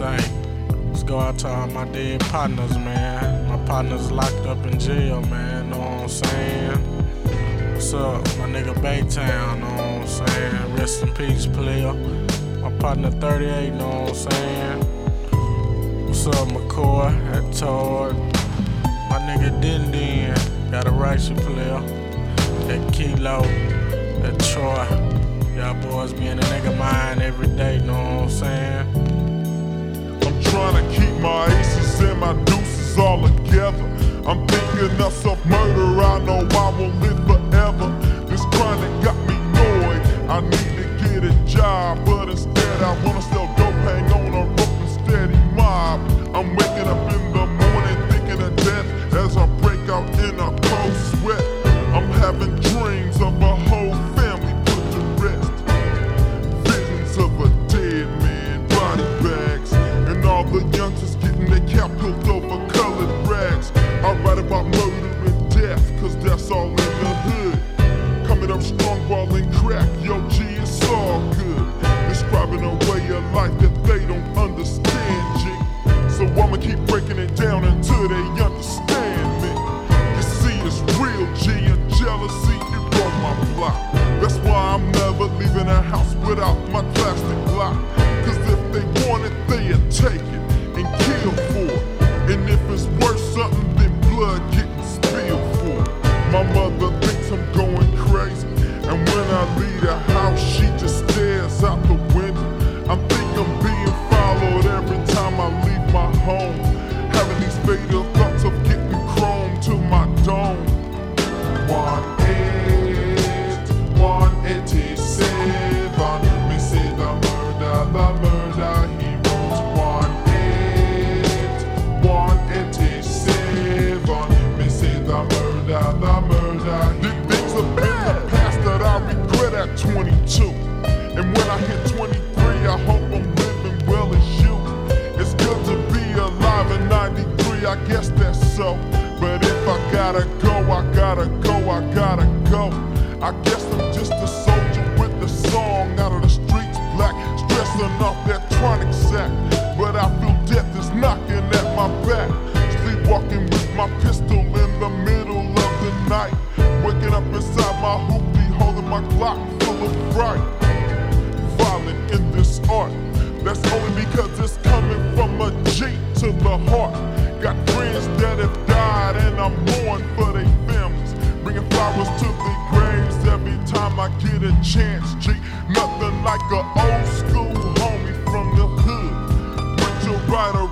let's go out to all my dead partners, man. My partners locked up in jail, man. Know what I'm saying? What's up, my nigga Baytown? Know what I'm saying? Rest in peace, player. My partner 38, know what I'm saying? What's up, McCoy? That Todd. My nigga Din Din. Got a righteous player. That Kilo. That Troy. Y'all boys be in a nigga mind every day, know what I'm saying? All together. I'm thinking of self murder, I know I won't live forever. This chronic got me annoyed. I need to get a job, but instead I wanna sell dope, on I guess that's so. But if I gotta go, I gotta go, I gotta go. I guess I'm just a soldier with a song out of the streets, black, stressing off that chronic sack. But I feel death is knocking at my back. Sleepwalking with my pistol in the middle of the night. Waking up inside my hoopty, holding my Glock full of fright violent in this art. That's only because it's coming from a G to the heart. Got friends that have died and I mourn for their families. Bringing flowers to their graves every time I get a chance. G, nothing like a old school homie from the hood. Went to right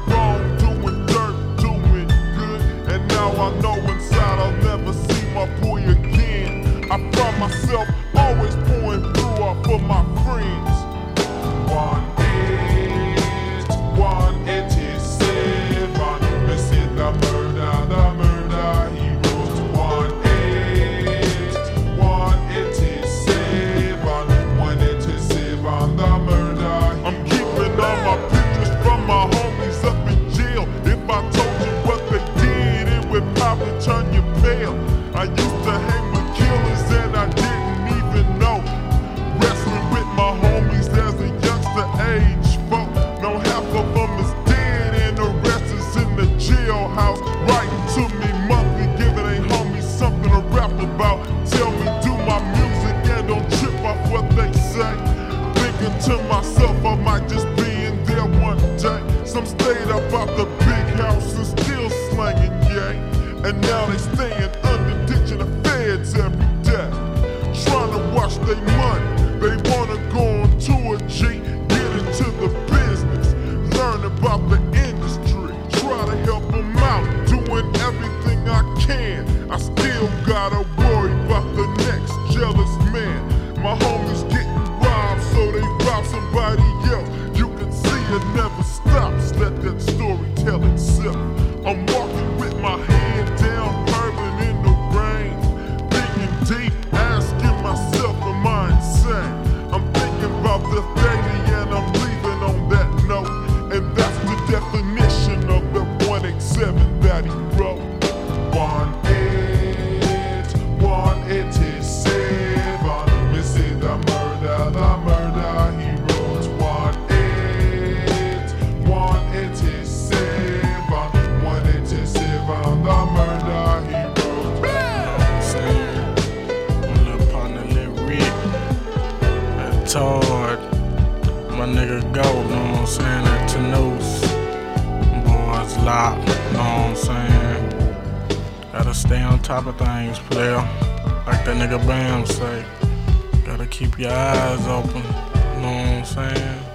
Some stayed up out the big house and still slanging yay. And now they staying under ditching the feds every day trying to watch their money. They wanna go on tour, G, get into the business, learn about the industry, try to help them out, doing everything I can. I still gotta I'm walking with my head down, purring in the rain, thinking deep, asking myself, am I insane? I'm thinking about the daily and I'm leaving on that note. And that's the definition retard. My nigga go, know what I'm saying? At Tanous. Boys locked, know what I'm saying? Gotta stay on top of things, player. Like that nigga Bam say. Gotta keep your eyes open, know what I'm saying?